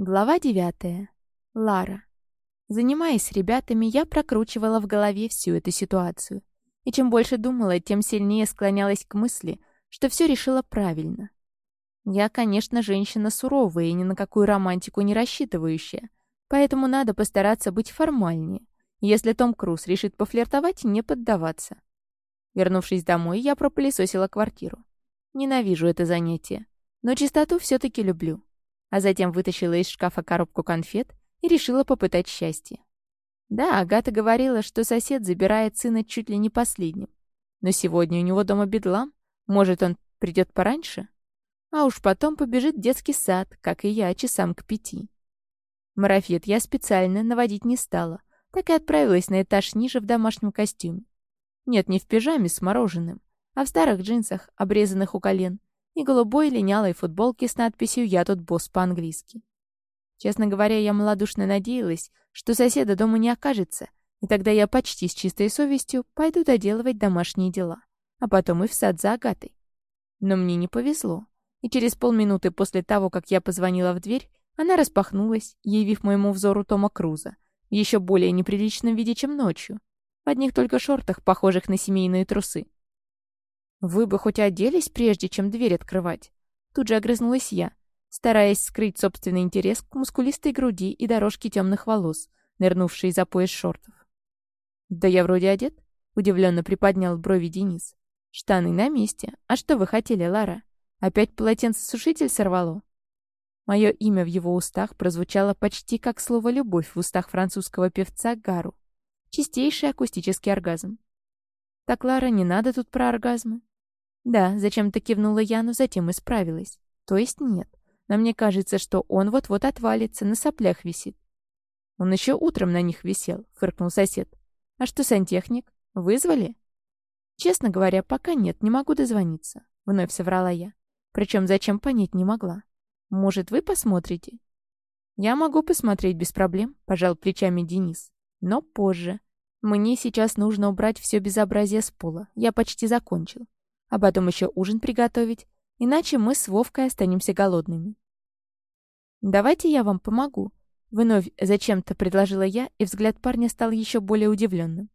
Глава девятая. Лара. Занимаясь с ребятами, я прокручивала в голове всю эту ситуацию. И чем больше думала, тем сильнее склонялась к мысли, что все решила правильно. Я, конечно, женщина суровая и ни на какую романтику не рассчитывающая, поэтому надо постараться быть формальнее. Если Том Круз решит пофлиртовать, не поддаваться. Вернувшись домой, я пропылесосила квартиру. Ненавижу это занятие, но чистоту все-таки люблю а затем вытащила из шкафа коробку конфет и решила попытать счастье. Да, Агата говорила, что сосед забирает сына чуть ли не последним. Но сегодня у него дома бедлам. Может, он придет пораньше? А уж потом побежит в детский сад, как и я, часам к пяти. Марафет я специально наводить не стала, так и отправилась на этаж ниже в домашнем костюме. Нет, не в пижаме с мороженым, а в старых джинсах, обрезанных у колен, и голубой линялой футболке с надписью «Я тут босс» по-английски. Честно говоря, я малодушно надеялась, что соседа дома не окажется, и тогда я почти с чистой совестью пойду доделывать домашние дела, а потом и в сад за Агатой. Но мне не повезло, и через полминуты после того, как я позвонила в дверь, она распахнулась, явив моему взору Тома Круза, еще более неприличном виде, чем ночью, в одних только шортах, похожих на семейные трусы. «Вы бы хоть оделись, прежде чем дверь открывать?» Тут же огрызнулась я, стараясь скрыть собственный интерес к мускулистой груди и дорожке темных волос, нырнувшей за пояс шортов. «Да я вроде одет», — удивленно приподнял брови Денис. «Штаны на месте. А что вы хотели, Лара? Опять полотенцесушитель сорвало?» Мое имя в его устах прозвучало почти как слово «любовь» в устах французского певца Гару. Чистейший акустический оргазм. «Так, Лара, не надо тут про оргазмы. Да, зачем-то кивнула я, но затем исправилась. То есть нет. Но мне кажется, что он вот-вот отвалится, на соплях висит. Он еще утром на них висел, фыркнул сосед. А что сантехник? Вызвали? Честно говоря, пока нет, не могу дозвониться. Вновь соврала я. Причем зачем понять не могла. Может, вы посмотрите? Я могу посмотреть без проблем, пожал плечами Денис. Но позже. Мне сейчас нужно убрать все безобразие с пола. Я почти закончил а потом еще ужин приготовить, иначе мы с Вовкой останемся голодными. «Давайте я вам помогу», — вновь зачем-то предложила я, и взгляд парня стал еще более удивленным.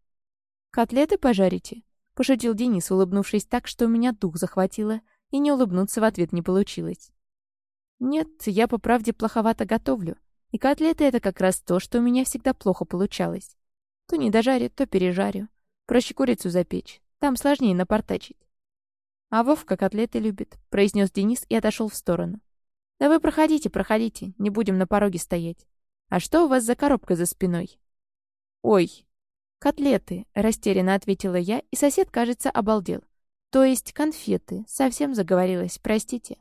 «Котлеты пожарите?» — пошутил Денис, улыбнувшись так, что у меня дух захватило, и не улыбнуться в ответ не получилось. «Нет, я по правде плоховато готовлю, и котлеты — это как раз то, что у меня всегда плохо получалось. То не дожарю, то пережарю. Проще курицу запечь, там сложнее напортачить. «А Вовка котлеты любит», — произнес Денис и отошел в сторону. «Да вы проходите, проходите, не будем на пороге стоять. А что у вас за коробка за спиной?» «Ой, котлеты», — растерянно ответила я, и сосед, кажется, обалдел. «То есть конфеты. Совсем заговорилась, простите».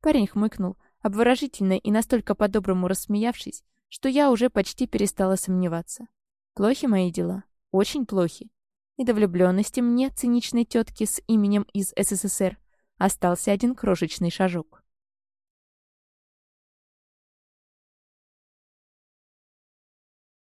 Парень хмыкнул, обворожительно и настолько по-доброму рассмеявшись, что я уже почти перестала сомневаться. Плохи мои дела. Очень плохи и до влюбленности мне, циничной тетки с именем из СССР, остался один крошечный шажок.